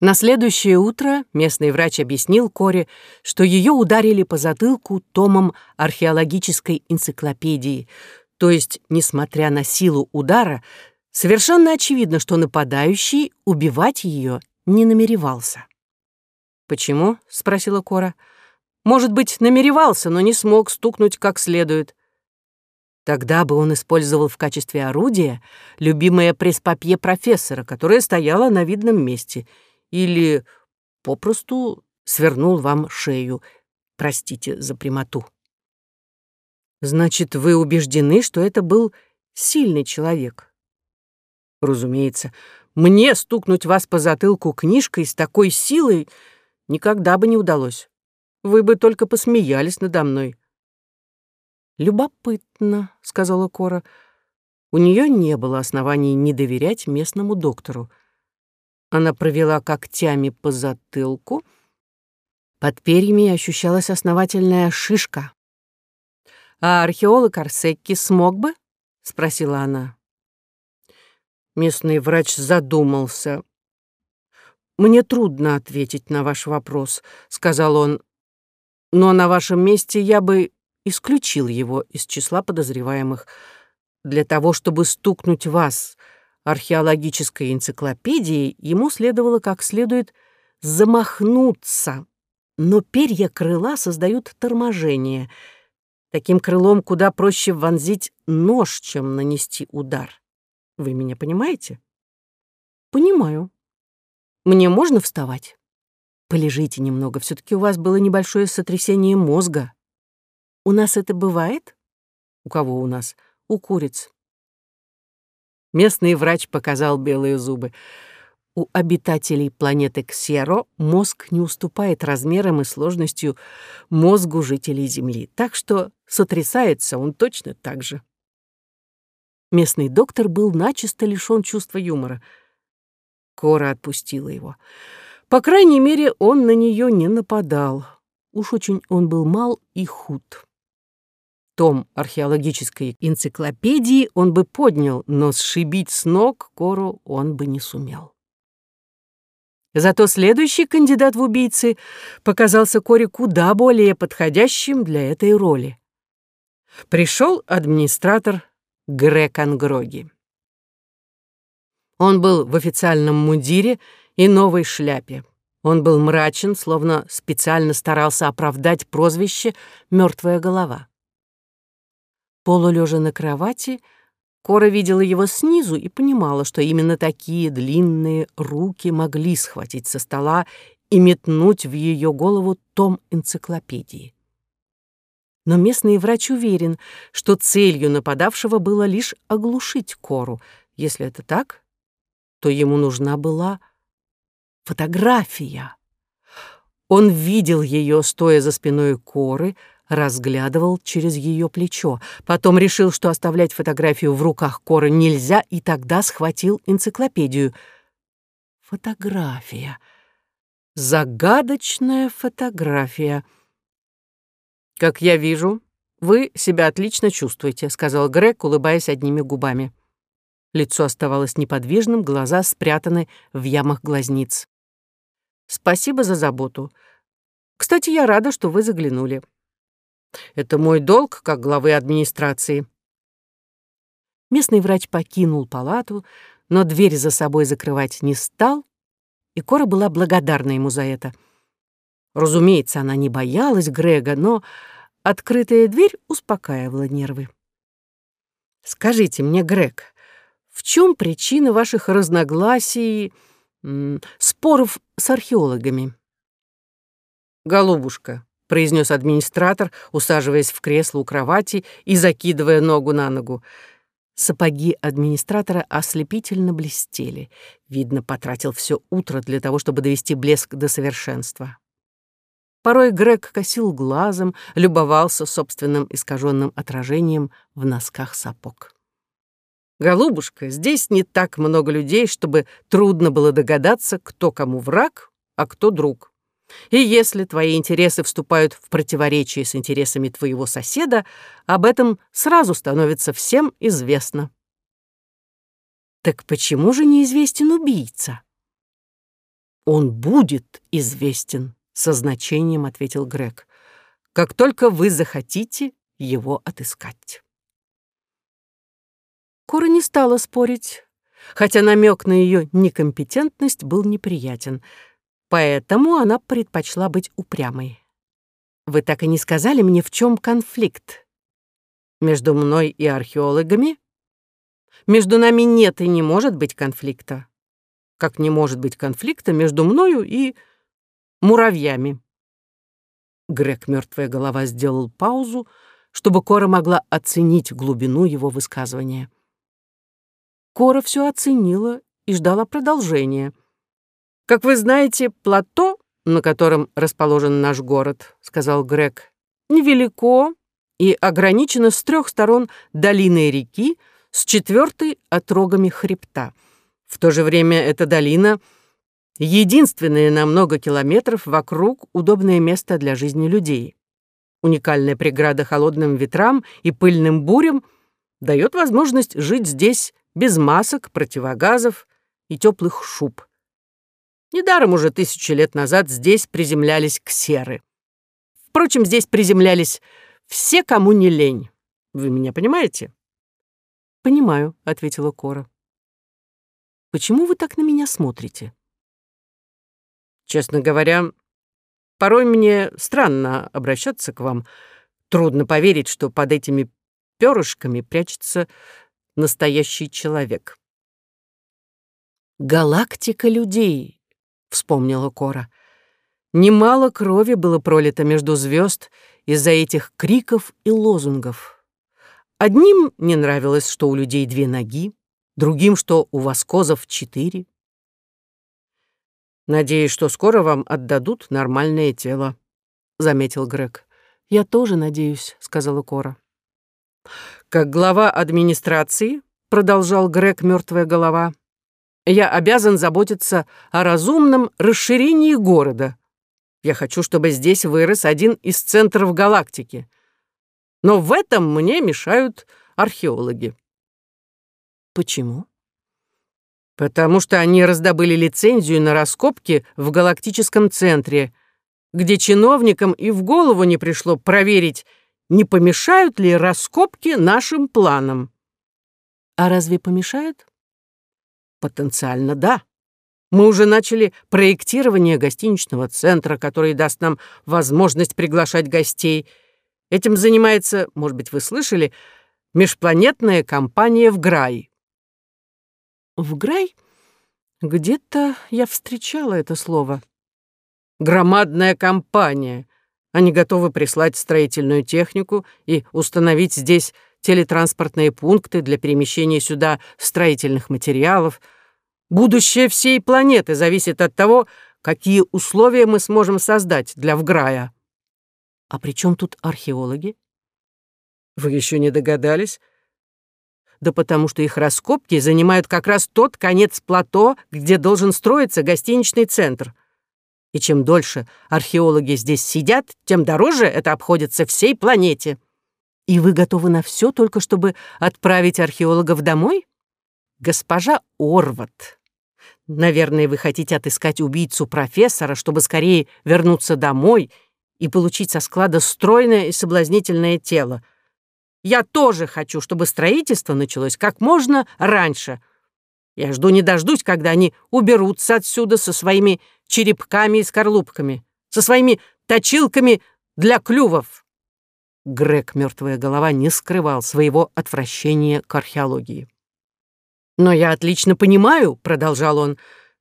На следующее утро местный врач объяснил Коре, что ее ударили по затылку томом археологической энциклопедии, то есть, несмотря на силу удара, совершенно очевидно, что нападающий убивать ее не намеревался. «Почему?» — спросила Кора. «Может быть, намеревался, но не смог стукнуть как следует. Тогда бы он использовал в качестве орудия любимое преспапье профессора, которое стояло на видном месте — или попросту свернул вам шею. Простите за прямоту. Значит, вы убеждены, что это был сильный человек? Разумеется, мне стукнуть вас по затылку книжкой с такой силой никогда бы не удалось. Вы бы только посмеялись надо мной. «Любопытно», — сказала Кора. У нее не было оснований не доверять местному доктору. Она провела когтями по затылку. Под перьями ощущалась основательная шишка. «А археолог Арсекки смог бы?» — спросила она. Местный врач задумался. «Мне трудно ответить на ваш вопрос», — сказал он. «Но на вашем месте я бы исключил его из числа подозреваемых. Для того, чтобы стукнуть вас археологической энциклопедии, ему следовало как следует замахнуться, но перья крыла создают торможение. Таким крылом куда проще вонзить нож, чем нанести удар. Вы меня понимаете? Понимаю. Мне можно вставать? Полежите немного, все таки у вас было небольшое сотрясение мозга. У нас это бывает? У кого у нас? У куриц. Местный врач показал белые зубы. У обитателей планеты Ксеро мозг не уступает размерам и сложностью мозгу жителей Земли, так что сотрясается он точно так же. Местный доктор был начисто лишён чувства юмора. Кора отпустила его. По крайней мере, он на нее не нападал. Уж очень он был мал и худ том археологической энциклопедии он бы поднял, но сшибить с ног Кору он бы не сумел. Зато следующий кандидат в убийцы показался Коре куда более подходящим для этой роли. Пришел администратор Грек Ангроги. Он был в официальном мундире и новой шляпе. Он был мрачен, словно специально старался оправдать прозвище «мертвая голова». Полулежа на кровати, Кора видела его снизу и понимала, что именно такие длинные руки могли схватить со стола и метнуть в ее голову том энциклопедии. Но местный врач уверен, что целью нападавшего было лишь оглушить Кору. Если это так, то ему нужна была фотография. Он видел ее, стоя за спиной Коры, разглядывал через ее плечо. Потом решил, что оставлять фотографию в руках Коры нельзя, и тогда схватил энциклопедию. Фотография. Загадочная фотография. «Как я вижу, вы себя отлично чувствуете», — сказал Грег, улыбаясь одними губами. Лицо оставалось неподвижным, глаза спрятаны в ямах глазниц. «Спасибо за заботу. Кстати, я рада, что вы заглянули. Это мой долг, как главы администрации. Местный врач покинул палату, но дверь за собой закрывать не стал, и Кора была благодарна ему за это. Разумеется, она не боялась Грега, но открытая дверь успокаивала нервы. «Скажите мне, Грег, в чем причина ваших разногласий, споров с археологами?» «Голубушка, произнес администратор, усаживаясь в кресло у кровати и закидывая ногу на ногу. Сапоги администратора ослепительно блестели. Видно, потратил все утро для того, чтобы довести блеск до совершенства. Порой Грег косил глазом, любовался собственным искаженным отражением в носках сапог. «Голубушка, здесь не так много людей, чтобы трудно было догадаться, кто кому враг, а кто друг. И если твои интересы вступают в противоречие с интересами твоего соседа, об этом сразу становится всем известно. Так почему же неизвестен убийца? «Он будет известен», — со значением ответил Грег, «как только вы захотите его отыскать». Кора не стала спорить, хотя намек на ее некомпетентность был неприятен, поэтому она предпочла быть упрямой. «Вы так и не сказали мне, в чем конфликт?» «Между мной и археологами?» «Между нами нет и не может быть конфликта. Как не может быть конфликта между мною и муравьями?» Грег, мертвая голова, сделал паузу, чтобы Кора могла оценить глубину его высказывания. Кора все оценила и ждала продолжения. «Как вы знаете, плато, на котором расположен наш город, — сказал Грег, — невелико и ограничено с трех сторон долиной реки, с четвертой — отрогами хребта. В то же время эта долина — единственное на много километров вокруг удобное место для жизни людей. Уникальная преграда холодным ветрам и пыльным бурям дает возможность жить здесь без масок, противогазов и теплых шуб. Недаром уже тысячи лет назад здесь приземлялись ксеры. Впрочем, здесь приземлялись все, кому не лень. Вы меня понимаете? «Понимаю», — ответила Кора. «Почему вы так на меня смотрите?» «Честно говоря, порой мне странно обращаться к вам. Трудно поверить, что под этими перышками прячется настоящий человек. «Галактика людей», — вспомнила Кора. Немало крови было пролито между звезд из-за этих криков и лозунгов. Одним не нравилось, что у людей две ноги, другим, что у воскозов четыре. «Надеюсь, что скоро вам отдадут нормальное тело», — заметил Грег. «Я тоже надеюсь», — сказала Кора. Как глава администрации, продолжал Грег мертвая голова, я обязан заботиться о разумном расширении города. Я хочу, чтобы здесь вырос один из центров галактики. Но в этом мне мешают археологи. Почему? Потому что они раздобыли лицензию на раскопки в галактическом центре, где чиновникам и в голову не пришло проверить, не помешают ли раскопки нашим планам. А разве помешают? Потенциально да. Мы уже начали проектирование гостиничного центра, который даст нам возможность приглашать гостей. Этим занимается, может быть, вы слышали, межпланетная компания в Грай. В Грай? Где-то я встречала это слово. Громадная компания. Они готовы прислать строительную технику и установить здесь телетранспортные пункты для перемещения сюда строительных материалов. Будущее всей планеты зависит от того, какие условия мы сможем создать для Вграя. А при чем тут археологи? Вы еще не догадались? Да потому что их раскопки занимают как раз тот конец плато, где должен строиться гостиничный центр. И чем дольше археологи здесь сидят, тем дороже это обходится всей планете. И вы готовы на все только чтобы отправить археологов домой? Госпожа Орват. Наверное, вы хотите отыскать убийцу профессора, чтобы скорее вернуться домой и получить со склада стройное и соблазнительное тело. Я тоже хочу, чтобы строительство началось как можно раньше. Я жду не дождусь, когда они уберутся отсюда со своими черепками и скорлупками, со своими точилками для клювов. Грег, мертвая голова, не скрывал своего отвращения к археологии. «Но я отлично понимаю», — продолжал он,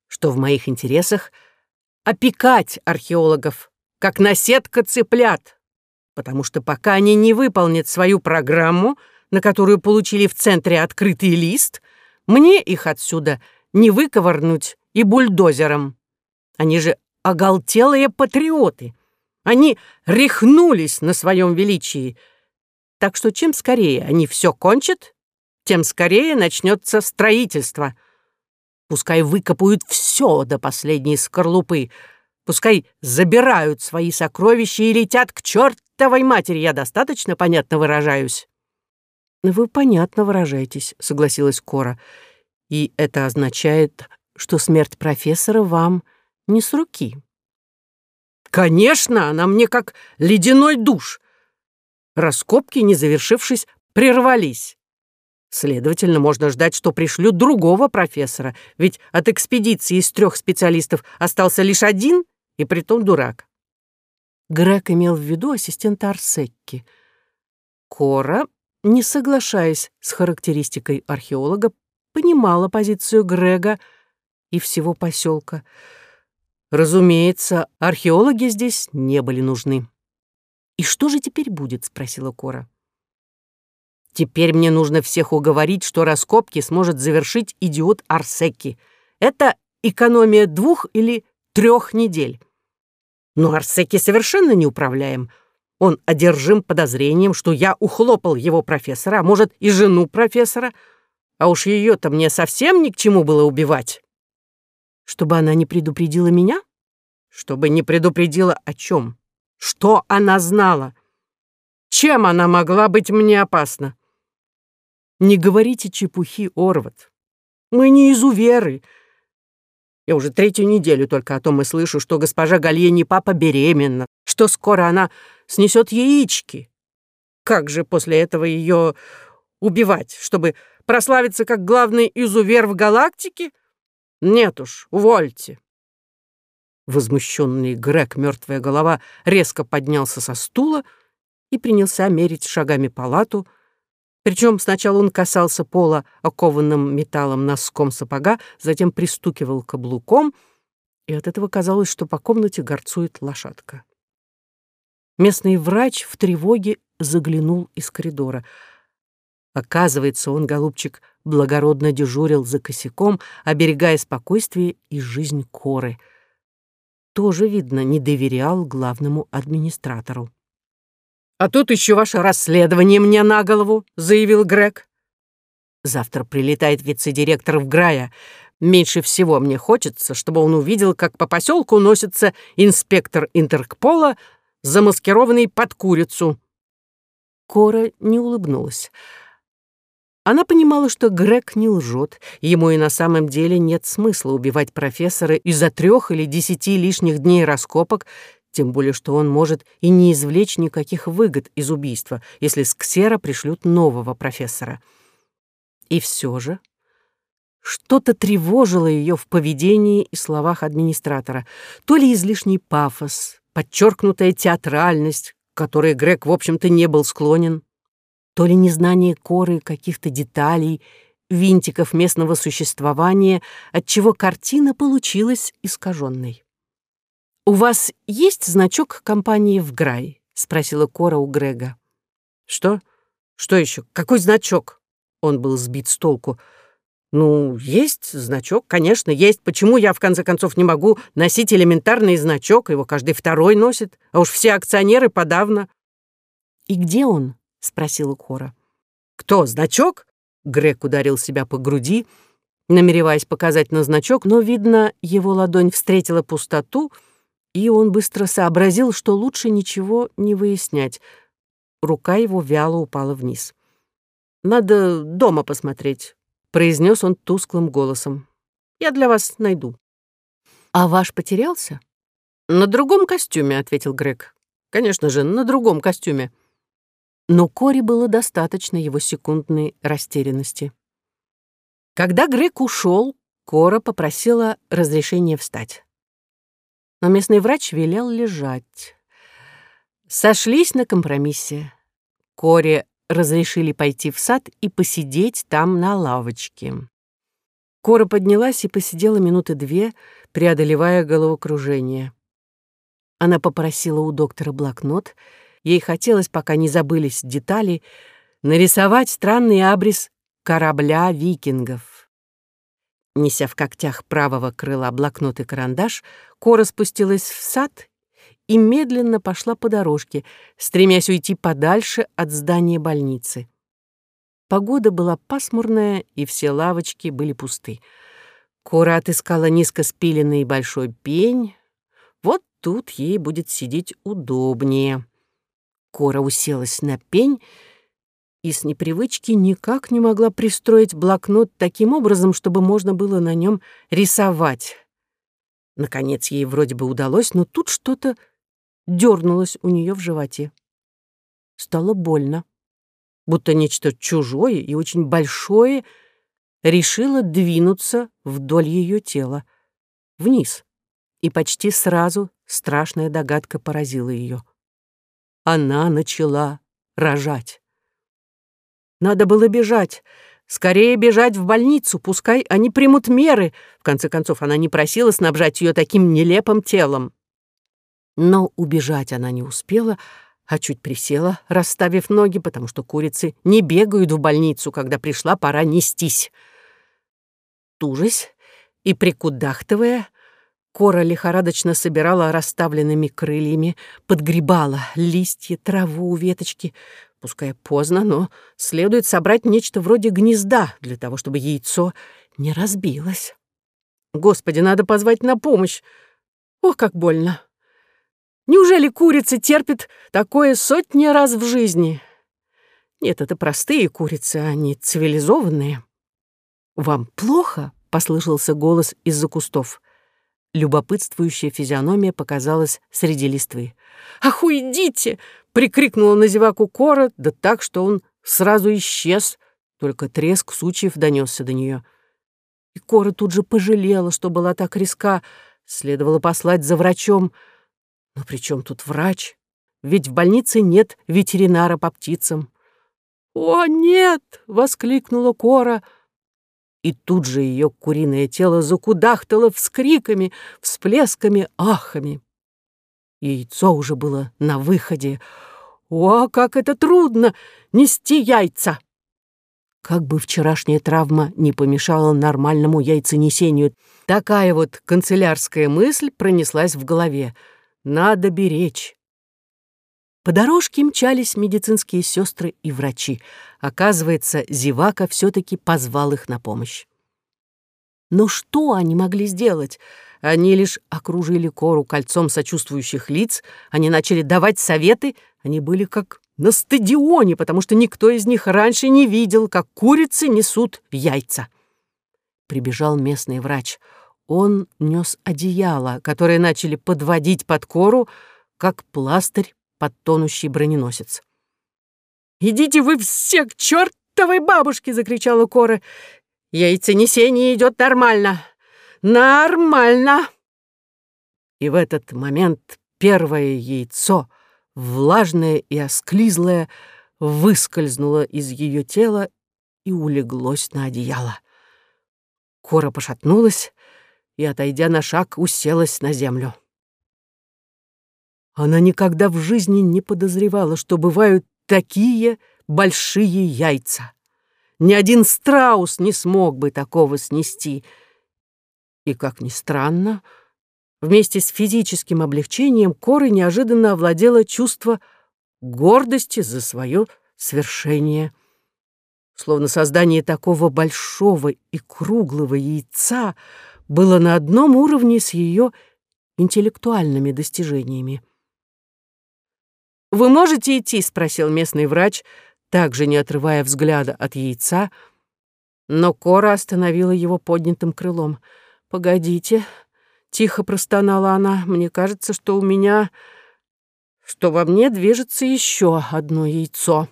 «что в моих интересах опекать археологов, как наседка цыплят, потому что пока они не выполнят свою программу, на которую получили в центре открытый лист, мне их отсюда не выковырнуть и бульдозером. Они же оголтелые патриоты. Они рехнулись на своем величии. Так что чем скорее они все кончат, тем скорее начнется строительство. Пускай выкопают все до последней скорлупы, пускай забирают свои сокровища и летят к чертовой матери, я достаточно понятно выражаюсь. «Вы понятно выражаетесь», — согласилась Кора. «И это означает, что смерть профессора вам не с руки. Конечно, она мне как ледяной душ. Раскопки, не завершившись, прервались. Следовательно, можно ждать, что пришлют другого профессора, ведь от экспедиции из трех специалистов остался лишь один, и притом дурак. Грег имел в виду ассистента Арсекки. Кора, не соглашаясь с характеристикой археолога, понимала позицию Грега и всего поселка. Разумеется, археологи здесь не были нужны. «И что же теперь будет?» — спросила Кора. Теперь мне нужно всех уговорить, что раскопки сможет завершить идиот Арсеки. Это экономия двух или трех недель. Но Арсеки совершенно неуправляем. Он одержим подозрением, что я ухлопал его профессора, а может и жену профессора, а уж ее-то мне совсем ни к чему было убивать. Чтобы она не предупредила меня? Чтобы не предупредила о чем? Что она знала? Чем она могла быть мне опасна? Не говорите чепухи, Орват. Мы не изуверы. Я уже третью неделю только о том и слышу, что госпожа Гальени папа беременна, что скоро она снесет яички. Как же после этого ее убивать, чтобы прославиться как главный изувер в галактике? Нет уж, увольте. Возмущенный Грег, мертвая голова, резко поднялся со стула и принялся мерить шагами палату, причем сначала он касался пола окованным металлом носком сапога, затем пристукивал каблуком, и от этого казалось, что по комнате горцует лошадка. Местный врач в тревоге заглянул из коридора. Оказывается, он, голубчик, благородно дежурил за косяком, оберегая спокойствие и жизнь коры. Тоже, видно, не доверял главному администратору. «А тут еще ваше расследование мне на голову», — заявил Грег. «Завтра прилетает вице-директор в Грая. Меньше всего мне хочется, чтобы он увидел, как по поселку носится инспектор Интеркпола, замаскированный под курицу». Кора не улыбнулась. Она понимала, что Грег не лжет, ему и на самом деле нет смысла убивать профессора из-за трех или десяти лишних дней раскопок, тем более что он может и не извлечь никаких выгод из убийства, если с Ксера пришлют нового профессора. И все же что-то тревожило ее в поведении и словах администратора. То ли излишний пафос, подчеркнутая театральность, к которой Грег, в общем-то, не был склонен, то ли незнание коры каких-то деталей, винтиков местного существования, отчего картина получилась искаженной. «У вас есть значок компании в Грай?» — спросила Кора у Грега. «Что? Что еще? Какой значок?» Он был сбит с толку. «Ну, есть значок, конечно, есть. Почему я, в конце концов, не могу носить элементарный значок? Его каждый второй носит, а уж все акционеры подавно». «И где он?» — спросила Кора. «Кто, значок?» Грег ударил себя по груди, намереваясь показать на значок, но, видно, его ладонь встретила пустоту — и он быстро сообразил, что лучше ничего не выяснять. Рука его вяло упала вниз. «Надо дома посмотреть», — произнес он тусклым голосом. «Я для вас найду». «А ваш потерялся?» «На другом костюме», — ответил Грег. «Конечно же, на другом костюме». Но Кори было достаточно его секундной растерянности. Когда Грег ушел, Кора попросила разрешения встать но местный врач велел лежать. Сошлись на компромиссе. Коре разрешили пойти в сад и посидеть там на лавочке. Кора поднялась и посидела минуты две, преодолевая головокружение. Она попросила у доктора блокнот. Ей хотелось, пока не забылись детали, нарисовать странный абрис корабля викингов. Неся в когтях правого крыла блокнот и карандаш, Кора спустилась в сад и медленно пошла по дорожке, стремясь уйти подальше от здания больницы. Погода была пасмурная, и все лавочки были пусты. Кора отыскала низко спиленный большой пень. Вот тут ей будет сидеть удобнее. Кора уселась на пень и с непривычки никак не могла пристроить блокнот таким образом, чтобы можно было на нем рисовать. Наконец ей вроде бы удалось, но тут что-то дернулось у нее в животе. Стало больно, будто нечто чужое и очень большое решило двинуться вдоль ее тела, вниз. И почти сразу страшная догадка поразила ее. Она начала рожать. Надо было бежать, скорее бежать в больницу, пускай они примут меры. В конце концов, она не просила снабжать ее таким нелепым телом. Но убежать она не успела, а чуть присела, расставив ноги, потому что курицы не бегают в больницу, когда пришла пора нестись. Тужась и прикудахтывая, Кора лихорадочно собирала расставленными крыльями, подгребала листья, траву, веточки. Пускай поздно, но следует собрать нечто вроде гнезда для того, чтобы яйцо не разбилось. Господи, надо позвать на помощь. Ох, как больно. Неужели курица терпит такое сотни раз в жизни? Нет, это простые курицы, они цивилизованные. «Вам плохо?» — послышался голос из-за кустов. Любопытствующая физиономия показалась среди листвы. «Ах, уйдите!» — прикрикнула на зеваку Кора, да так, что он сразу исчез, только треск сучьев донесся до нее. И Кора тут же пожалела, что была так резка, следовало послать за врачом. Но при чем тут врач? Ведь в больнице нет ветеринара по птицам. «О, нет!» — воскликнула Кора — и тут же ее куриное тело закудахтало вскриками, всплесками, ахами. Яйцо уже было на выходе. О, как это трудно нести яйца! Как бы вчерашняя травма не помешала нормальному яйценесению, такая вот канцелярская мысль пронеслась в голове. Надо беречь. По дорожке мчались медицинские сестры и врачи. Оказывается, зевака все-таки позвал их на помощь. Но что они могли сделать? Они лишь окружили кору кольцом сочувствующих лиц, они начали давать советы, они были как на стадионе, потому что никто из них раньше не видел, как курицы несут яйца. Прибежал местный врач. Он нес одеяло, которое начали подводить под кору, как пластырь под тонущий броненосец. «Идите вы все к чертовой бабушке!» — закричала Кора. «Яйценесение идет нормально! Нормально!» И в этот момент первое яйцо, влажное и осклизлое, выскользнуло из ее тела и улеглось на одеяло. Кора пошатнулась и, отойдя на шаг, уселась на землю. Она никогда в жизни не подозревала, что бывают такие большие яйца. Ни один страус не смог бы такого снести. И, как ни странно, вместе с физическим облегчением Коры неожиданно овладело чувство гордости за свое свершение. Словно создание такого большого и круглого яйца было на одном уровне с ее интеллектуальными достижениями. «Вы можете идти?» — спросил местный врач, также не отрывая взгляда от яйца, но Кора остановила его поднятым крылом. «Погодите», — тихо простонала она, — «мне кажется, что у меня... что во мне движется еще одно яйцо».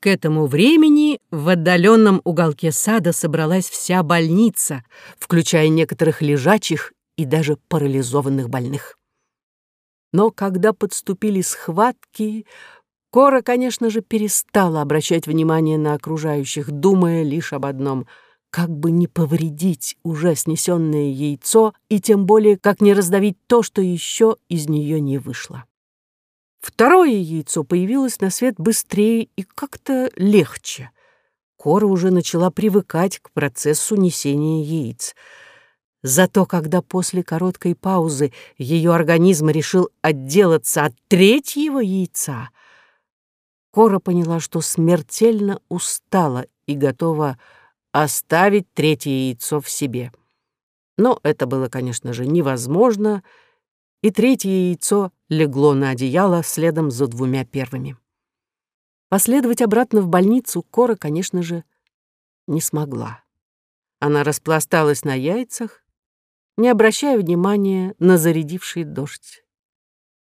К этому времени в отдаленном уголке сада собралась вся больница, включая некоторых лежачих и даже парализованных больных. Но когда подступили схватки, Кора, конечно же, перестала обращать внимание на окружающих, думая лишь об одном — как бы не повредить уже снесенное яйцо и тем более как не раздавить то, что еще из нее не вышло. Второе яйцо появилось на свет быстрее и как-то легче. Кора уже начала привыкать к процессу несения яиц — Зато когда после короткой паузы ее организм решил отделаться от третьего яйца, Кора поняла, что смертельно устала и готова оставить третье яйцо в себе. Но это было, конечно же, невозможно, и третье яйцо легло на одеяло следом за двумя первыми. Последовать обратно в больницу Кора, конечно же, не смогла. Она распласталась на яйцах, не обращая внимания на зарядивший дождь.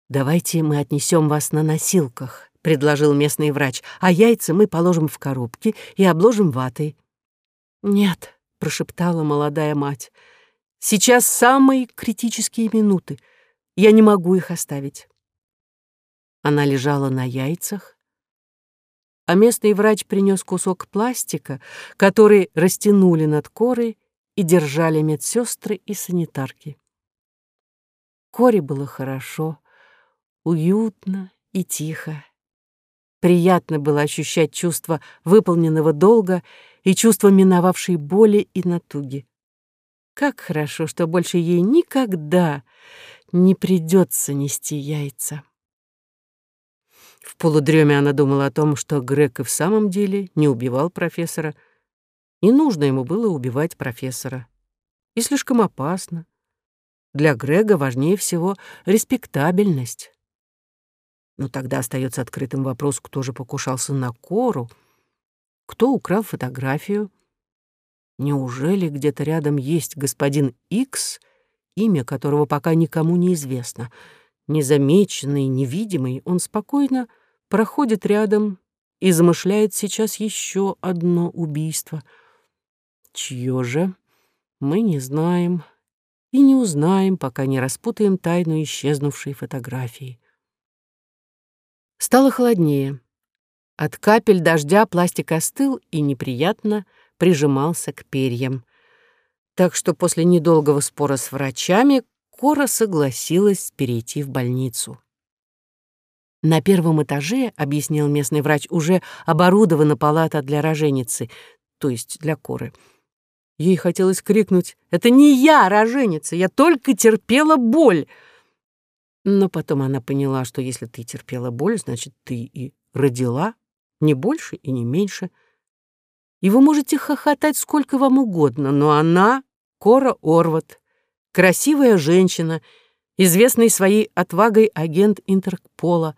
«Давайте мы отнесем вас на носилках», — предложил местный врач, «а яйца мы положим в коробки и обложим ватой». «Нет», — прошептала молодая мать, «сейчас самые критические минуты. Я не могу их оставить». Она лежала на яйцах, а местный врач принес кусок пластика, который растянули над корой и держали медсестры и санитарки. Коре было хорошо, уютно и тихо. Приятно было ощущать чувство выполненного долга и чувство миновавшей боли и натуги. Как хорошо, что больше ей никогда не придется нести яйца. В полудреме она думала о том, что Грег и в самом деле не убивал профессора. Не нужно ему было убивать профессора. И слишком опасно. Для Грега важнее всего респектабельность. Но тогда остается открытым вопрос, кто же покушался на Кору, кто украл фотографию. Неужели где-то рядом есть господин Икс, имя которого пока никому не известно? Незамеченный, невидимый, он спокойно проходит рядом и замышляет сейчас еще одно убийство. Чье же? Мы не знаем и не узнаем, пока не распутаем тайну исчезнувшей фотографии. Стало холоднее. От капель дождя пластик остыл и неприятно прижимался к перьям. Так что после недолгого спора с врачами Кора согласилась перейти в больницу. На первом этаже, объяснил местный врач, уже оборудована палата для роженицы, то есть для Коры. Ей хотелось крикнуть «Это не я, роженица, я только терпела боль!» Но потом она поняла, что если ты терпела боль, значит, ты и родила, не больше и не меньше. И вы можете хохотать сколько вам угодно, но она — Кора Орват, красивая женщина, известный своей отвагой агент Интерпола,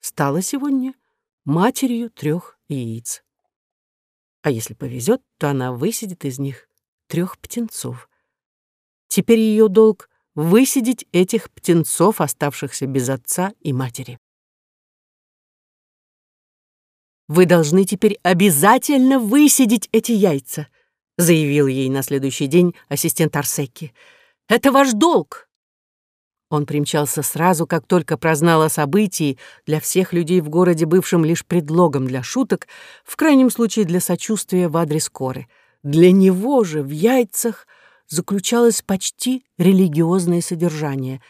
стала сегодня матерью трех яиц. А если повезет, то она высидит из них трех птенцов. Теперь ее долг высидеть этих птенцов, оставшихся без отца и матери. «Вы должны теперь обязательно высидеть эти яйца», заявил ей на следующий день ассистент Арсеки. «Это ваш долг!» Он примчался сразу, как только прознал о событии, для всех людей в городе, бывшим лишь предлогом для шуток, в крайнем случае для сочувствия в адрес Коры. Для него же в яйцах заключалось почти религиозное содержание.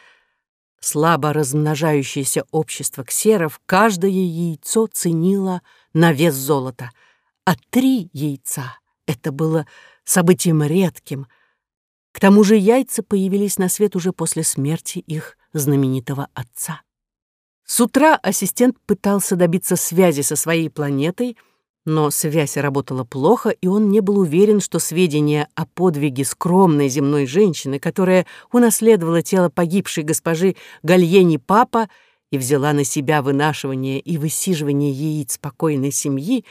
Слабо размножающееся общество ксеров каждое яйцо ценило на вес золота, а три яйца — это было событием редким. К тому же яйца появились на свет уже после смерти их знаменитого отца. С утра ассистент пытался добиться связи со своей планетой — но связь работала плохо, и он не был уверен, что сведения о подвиге скромной земной женщины, которая унаследовала тело погибшей госпожи Гальени Папа и взяла на себя вынашивание и высиживание яиц спокойной семьи,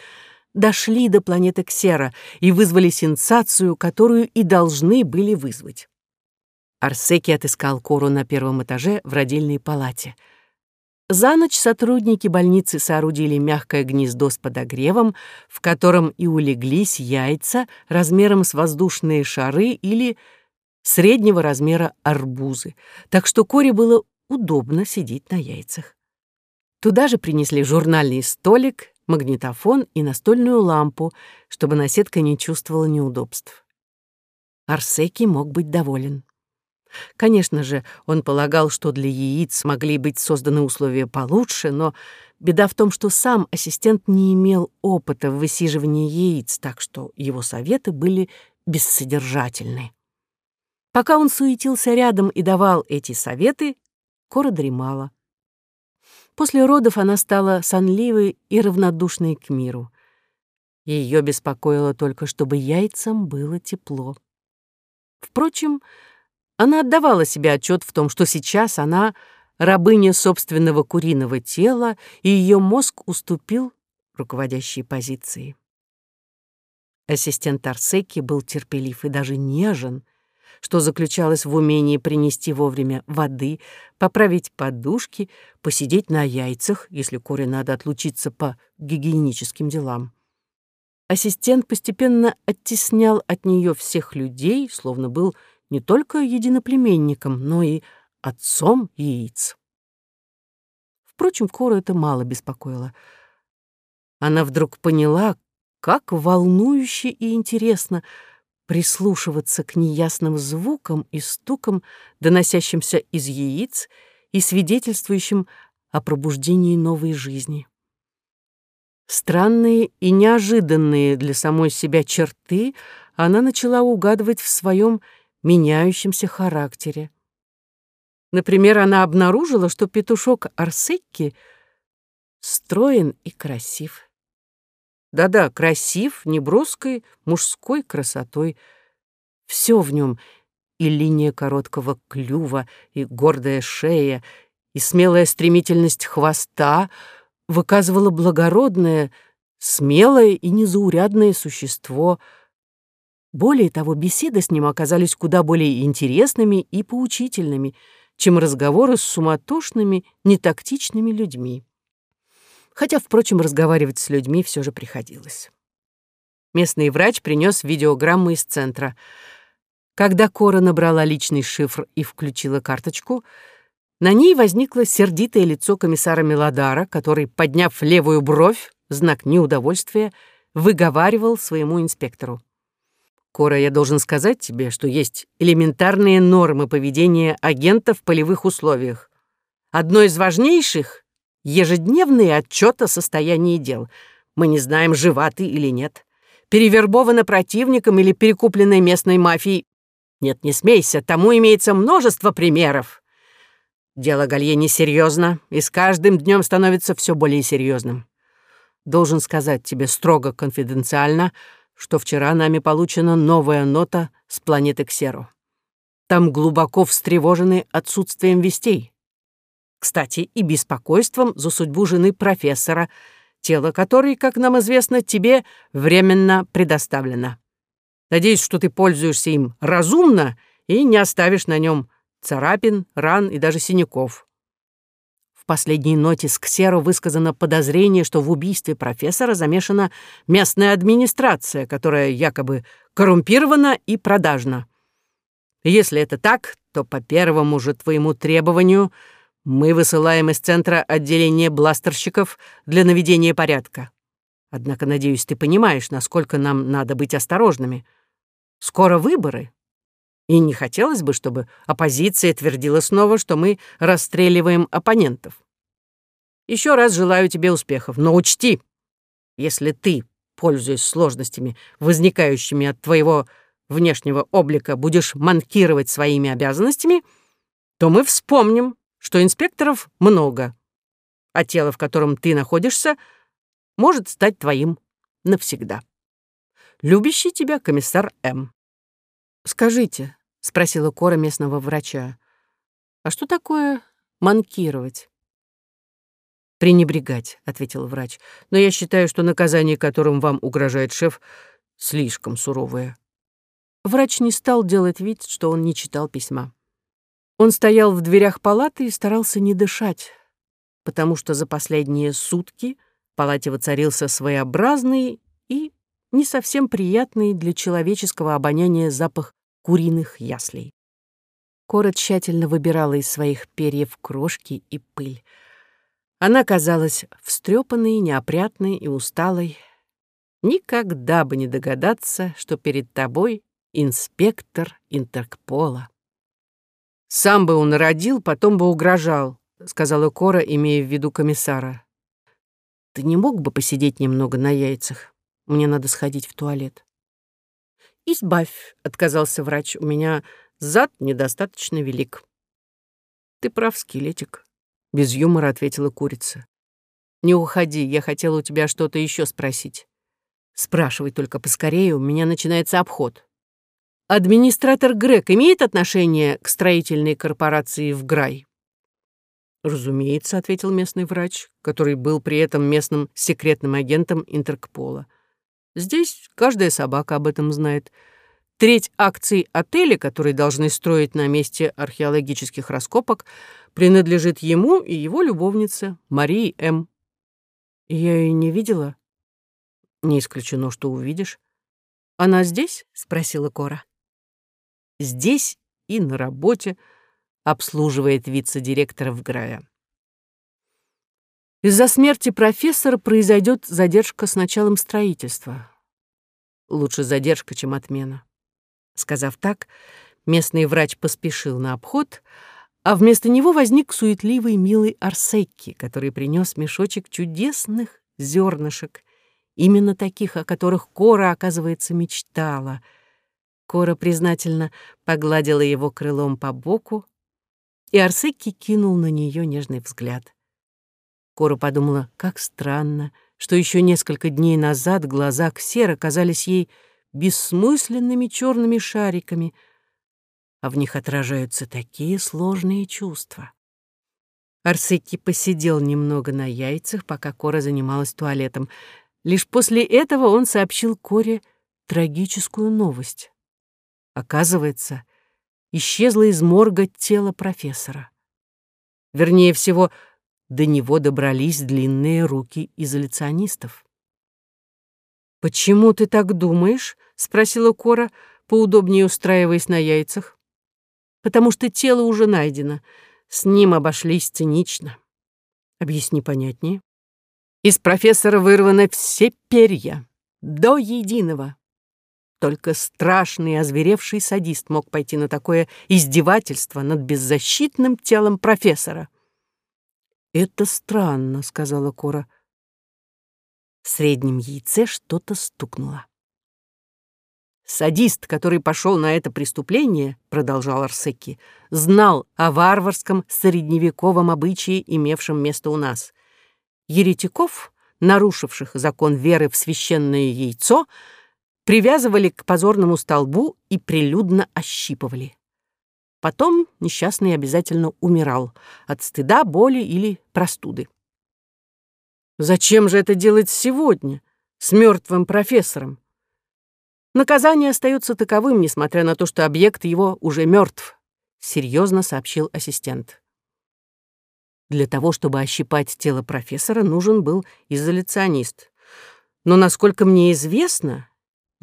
дошли до планеты Ксера и вызвали сенсацию, которую и должны были вызвать. Арсеки отыскал Кору на первом этаже в родильной палате — за ночь сотрудники больницы соорудили мягкое гнездо с подогревом, в котором и улеглись яйца размером с воздушные шары или среднего размера арбузы, так что Коре было удобно сидеть на яйцах. Туда же принесли журнальный столик, магнитофон и настольную лампу, чтобы наседка не чувствовала неудобств. Арсеки мог быть доволен. Конечно же, он полагал, что для яиц могли быть созданы условия получше, но беда в том, что сам ассистент не имел опыта в высиживании яиц, так что его советы были бессодержательны. Пока он суетился рядом и давал эти советы, Кора дремала. После родов она стала сонливой и равнодушной к миру. Ее беспокоило только, чтобы яйцам было тепло. Впрочем, она отдавала себе отчет в том, что сейчас она рабыня собственного куриного тела, и ее мозг уступил руководящие позиции. Ассистент Арсеки был терпелив и даже нежен, что заключалось в умении принести вовремя воды, поправить подушки, посидеть на яйцах, если Коре надо отлучиться по гигиеническим делам. Ассистент постепенно оттеснял от нее всех людей, словно был не только единоплеменником, но и отцом яиц. Впрочем, Кору это мало беспокоило. Она вдруг поняла, как волнующе и интересно — прислушиваться к неясным звукам и стукам, доносящимся из яиц и свидетельствующим о пробуждении новой жизни. Странные и неожиданные для самой себя черты она начала угадывать в своем меняющемся характере. Например, она обнаружила, что петушок Арсекки строен и красив. Да-да, красив, неброской, мужской красотой. Все в нем и линия короткого клюва, и гордая шея, и смелая стремительность хвоста выказывала благородное, смелое и незаурядное существо. Более того, беседы с ним оказались куда более интересными и поучительными, чем разговоры с суматошными, нетактичными людьми хотя, впрочем, разговаривать с людьми все же приходилось. Местный врач принес видеограмму из центра. Когда Кора набрала личный шифр и включила карточку, на ней возникло сердитое лицо комиссара Мелодара, который, подняв левую бровь, знак неудовольствия, выговаривал своему инспектору. «Кора, я должен сказать тебе, что есть элементарные нормы поведения агента в полевых условиях. Одно из важнейших Ежедневный отчет о состоянии дел. Мы не знаем, жива ты или нет. Перевербована противником или перекупленной местной мафией. Нет, не смейся, тому имеется множество примеров. Дело Галье несерьезно, и с каждым днем становится все более серьезным. Должен сказать тебе строго конфиденциально, что вчера нами получена новая нота с планеты Ксеру. Там глубоко встревожены отсутствием вестей кстати, и беспокойством за судьбу жены профессора, тело которой, как нам известно, тебе временно предоставлено. Надеюсь, что ты пользуешься им разумно и не оставишь на нем царапин, ран и даже синяков. В последней ноте с Ксеру высказано подозрение, что в убийстве профессора замешана местная администрация, которая якобы коррумпирована и продажна. Если это так, то по первому же твоему требованию — мы высылаем из центра отделение бластерщиков для наведения порядка. Однако, надеюсь, ты понимаешь, насколько нам надо быть осторожными. Скоро выборы. И не хотелось бы, чтобы оппозиция твердила снова, что мы расстреливаем оппонентов. Еще раз желаю тебе успехов, но учти, если ты, пользуясь сложностями, возникающими от твоего внешнего облика, будешь манкировать своими обязанностями, то мы вспомним, что инспекторов много, а тело, в котором ты находишься, может стать твоим навсегда. Любящий тебя комиссар М. «Скажите», — спросила Кора местного врача, «а что такое манкировать?» «Пренебрегать», — ответил врач, «но я считаю, что наказание, которым вам угрожает шеф, слишком суровое». Врач не стал делать вид, что он не читал письма. Он стоял в дверях палаты и старался не дышать, потому что за последние сутки в палате воцарился своеобразный и не совсем приятный для человеческого обоняния запах куриных яслей. Кора тщательно выбирала из своих перьев крошки и пыль. Она казалась встрепанной, неопрятной и усталой. Никогда бы не догадаться, что перед тобой инспектор Интерпола. «Сам бы он родил, потом бы угрожал», — сказала Кора, имея в виду комиссара. «Ты не мог бы посидеть немного на яйцах? Мне надо сходить в туалет». «Избавь», — отказался врач, — «у меня зад недостаточно велик». «Ты прав, скелетик», — без юмора ответила курица. «Не уходи, я хотела у тебя что-то еще спросить». «Спрашивай только поскорее, у меня начинается обход». Администратор Грек имеет отношение к строительной корпорации в Грай? Разумеется, ответил местный врач, который был при этом местным секретным агентом Интеркпола. Здесь каждая собака об этом знает. Треть акций отеля, которые должны строить на месте археологических раскопок, принадлежит ему и его любовнице, Марии М. Я ее не видела. Не исключено, что увидишь. Она здесь? спросила Кора. Здесь и на работе обслуживает вице-директора в Грая. Из-за смерти профессора произойдет задержка с началом строительства. Лучше задержка, чем отмена. Сказав так, местный врач поспешил на обход, а вместо него возник суетливый милый Арсекки, который принес мешочек чудесных зернышек, именно таких, о которых Кора, оказывается, мечтала. Кора признательно погладила его крылом по боку, и Арсекки кинул на нее нежный взгляд. Кора подумала, как странно, что еще несколько дней назад глаза Ксера казались ей бессмысленными черными шариками, а в них отражаются такие сложные чувства. Арсеки посидел немного на яйцах, пока Кора занималась туалетом. Лишь после этого он сообщил Коре трагическую новость. Оказывается, исчезло из морга тело профессора. Вернее всего, до него добрались длинные руки изоляционистов. «Почему ты так думаешь?» — спросила Кора, поудобнее устраиваясь на яйцах. «Потому что тело уже найдено. С ним обошлись цинично». «Объясни понятнее». Из профессора вырваны все перья, до единого. Только страшный озверевший садист мог пойти на такое издевательство над беззащитным телом профессора. «Это странно», — сказала Кора. В среднем яйце что-то стукнуло. «Садист, который пошел на это преступление, — продолжал Арсеки, — знал о варварском средневековом обычае, имевшем место у нас. Еретиков, нарушивших закон веры в священное яйцо, привязывали к позорному столбу и прилюдно ощипывали. Потом несчастный обязательно умирал от стыда, боли или простуды. Зачем же это делать сегодня, с мертвым профессором? Наказание остается таковым, несмотря на то, что объект его уже мертв, серьезно сообщил ассистент. Для того, чтобы ощипать тело профессора, нужен был изоляционист. Но, насколько мне известно,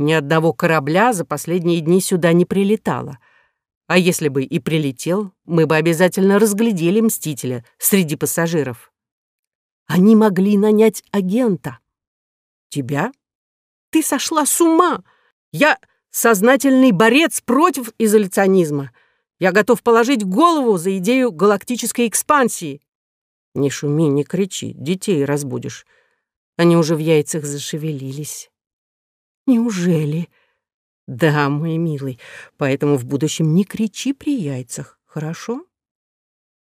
ни одного корабля за последние дни сюда не прилетало — а если бы и прилетел, мы бы обязательно разглядели Мстителя среди пассажиров. Они могли нанять агента. Тебя? Ты сошла с ума! Я сознательный борец против изоляционизма. Я готов положить голову за идею галактической экспансии. Не шуми, не кричи, детей разбудишь. Они уже в яйцах зашевелились. Неужели? Да, мой милый, поэтому в будущем не кричи при яйцах, хорошо?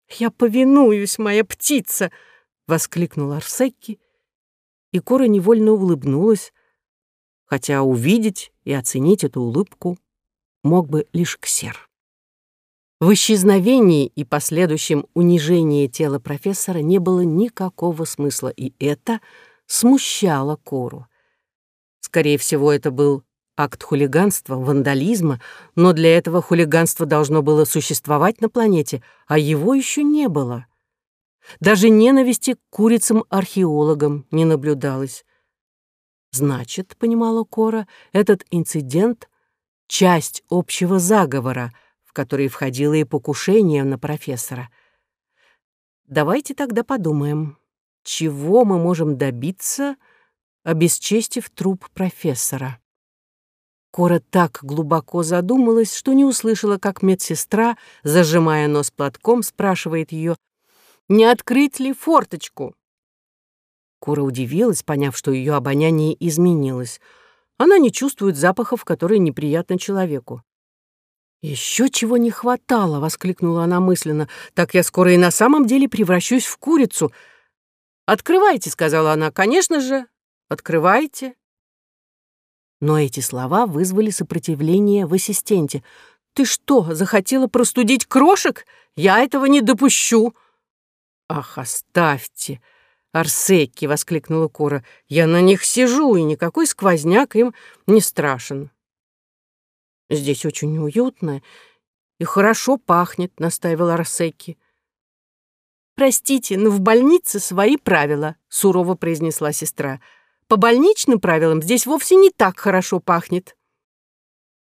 Я повинуюсь, моя птица, воскликнул Арсекки, и Кора невольно улыбнулась, хотя увидеть и оценить эту улыбку мог бы лишь Ксер. В исчезновении и последующем унижении тела профессора не было никакого смысла, и это смущало Кору. Скорее всего, это был акт хулиганства, вандализма, но для этого хулиганство должно было существовать на планете, а его еще не было. Даже ненависти к курицам-археологам не наблюдалось. Значит, понимала Кора, этот инцидент — часть общего заговора, в который входило и покушение на профессора. Давайте тогда подумаем, чего мы можем добиться, обесчестив труп профессора. Кора так глубоко задумалась, что не услышала, как медсестра, зажимая нос платком, спрашивает ее, не открыть ли форточку. Кора удивилась, поняв, что ее обоняние изменилось. Она не чувствует запахов, которые неприятны человеку. «Еще чего не хватало!» — воскликнула она мысленно. «Так я скоро и на самом деле превращусь в курицу!» «Открывайте!» — сказала она. «Конечно же, открывайте!» Но эти слова вызвали сопротивление в ассистенте. «Ты что, захотела простудить крошек? Я этого не допущу!» «Ах, оставьте!» «Арсеки!» — воскликнула Кора. «Я на них сижу, и никакой сквозняк им не страшен». «Здесь очень уютно и хорошо пахнет», — настаивал Арсеки. «Простите, но в больнице свои правила», — сурово произнесла сестра. «По больничным правилам здесь вовсе не так хорошо пахнет».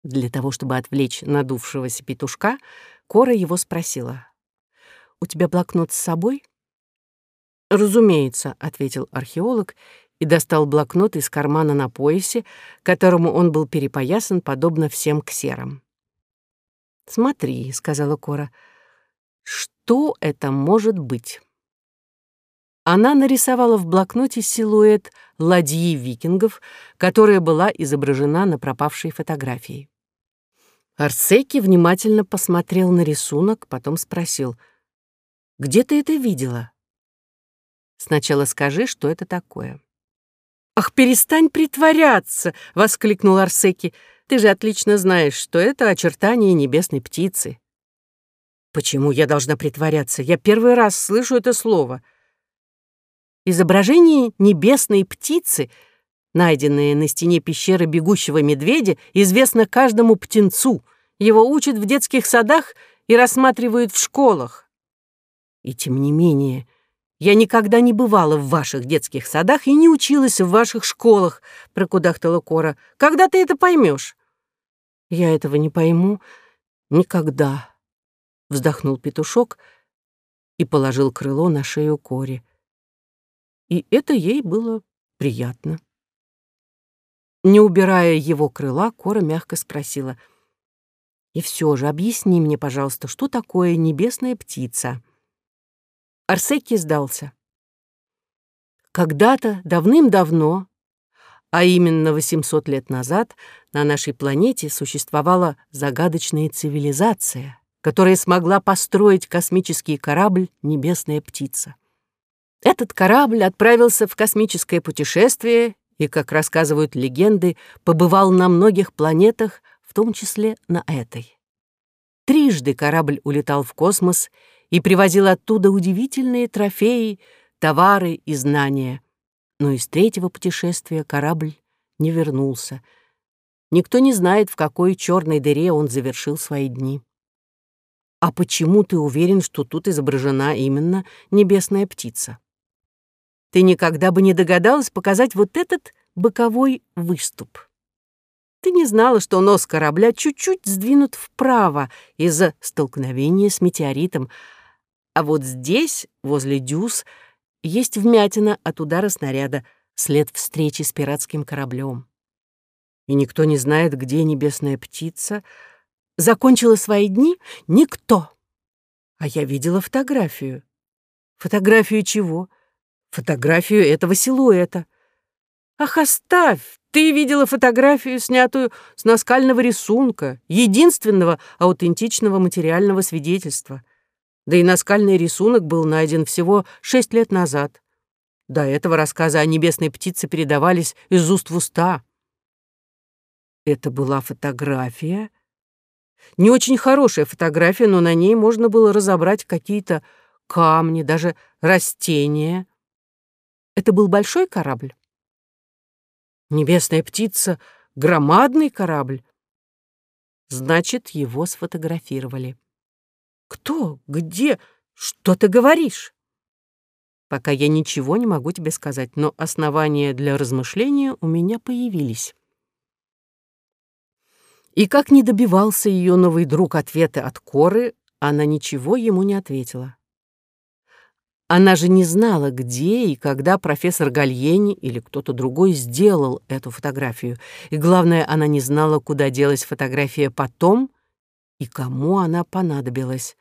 Для того, чтобы отвлечь надувшегося петушка, Кора его спросила. «У тебя блокнот с собой?» «Разумеется», — ответил археолог и достал блокнот из кармана на поясе, которому он был перепоясан, подобно всем ксерам. «Смотри», — сказала Кора, — «что это может быть?» Она нарисовала в блокноте силуэт ладьи викингов, которая была изображена на пропавшей фотографии. Арсеки внимательно посмотрел на рисунок, потом спросил, «Где ты это видела?» «Сначала скажи, что это такое». «Ах, перестань притворяться!» — воскликнул Арсеки. «Ты же отлично знаешь, что это очертание небесной птицы». «Почему я должна притворяться? Я первый раз слышу это слово». Изображение небесной птицы, найденное на стене пещеры бегущего медведя, известно каждому птенцу. Его учат в детских садах и рассматривают в школах. И тем не менее, я никогда не бывала в ваших детских садах и не училась в ваших школах, прокудахтала Кора. Когда ты это поймешь? Я этого не пойму никогда, вздохнул петушок и положил крыло на шею Коре. И это ей было приятно. Не убирая его крыла, Кора мягко спросила, «И все же объясни мне, пожалуйста, что такое небесная птица?» Арсеки сдался. Когда-то, давным-давно, а именно 800 лет назад, на нашей планете существовала загадочная цивилизация, которая смогла построить космический корабль «Небесная птица». Этот корабль отправился в космическое путешествие и, как рассказывают легенды, побывал на многих планетах, в том числе на этой. Трижды корабль улетал в космос и привозил оттуда удивительные трофеи, товары и знания. Но из третьего путешествия корабль не вернулся. Никто не знает, в какой черной дыре он завершил свои дни. А почему ты уверен, что тут изображена именно небесная птица? Ты никогда бы не догадалась показать вот этот боковой выступ. Ты не знала, что нос корабля чуть-чуть сдвинут вправо из-за столкновения с метеоритом, а вот здесь, возле дюз, есть вмятина от удара снаряда, след встречи с пиратским кораблем. И никто не знает, где небесная птица. Закончила свои дни никто. А я видела фотографию. Фотографию чего? Фотографию этого силуэта. Ах, оставь! Ты видела фотографию, снятую с наскального рисунка, единственного аутентичного материального свидетельства. Да и наскальный рисунок был найден всего шесть лет назад. До этого рассказы о небесной птице передавались из уст в уста. Это была фотография. Не очень хорошая фотография, но на ней можно было разобрать какие-то камни, даже растения. Это был большой корабль? Небесная птица — громадный корабль. Значит, его сфотографировали. Кто? Где? Что ты говоришь? Пока я ничего не могу тебе сказать, но основания для размышления у меня появились. И как не добивался ее новый друг ответа от Коры, она ничего ему не ответила. Она же не знала, где и когда профессор Гальени или кто-то другой сделал эту фотографию. И главное, она не знала, куда делась фотография потом и кому она понадобилась.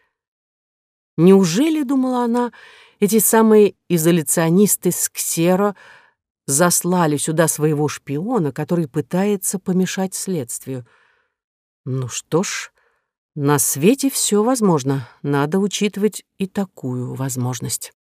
Неужели, думала она, эти самые изоляционисты с Ксеро заслали сюда своего шпиона, который пытается помешать следствию? Ну что ж, на свете все возможно, надо учитывать и такую возможность.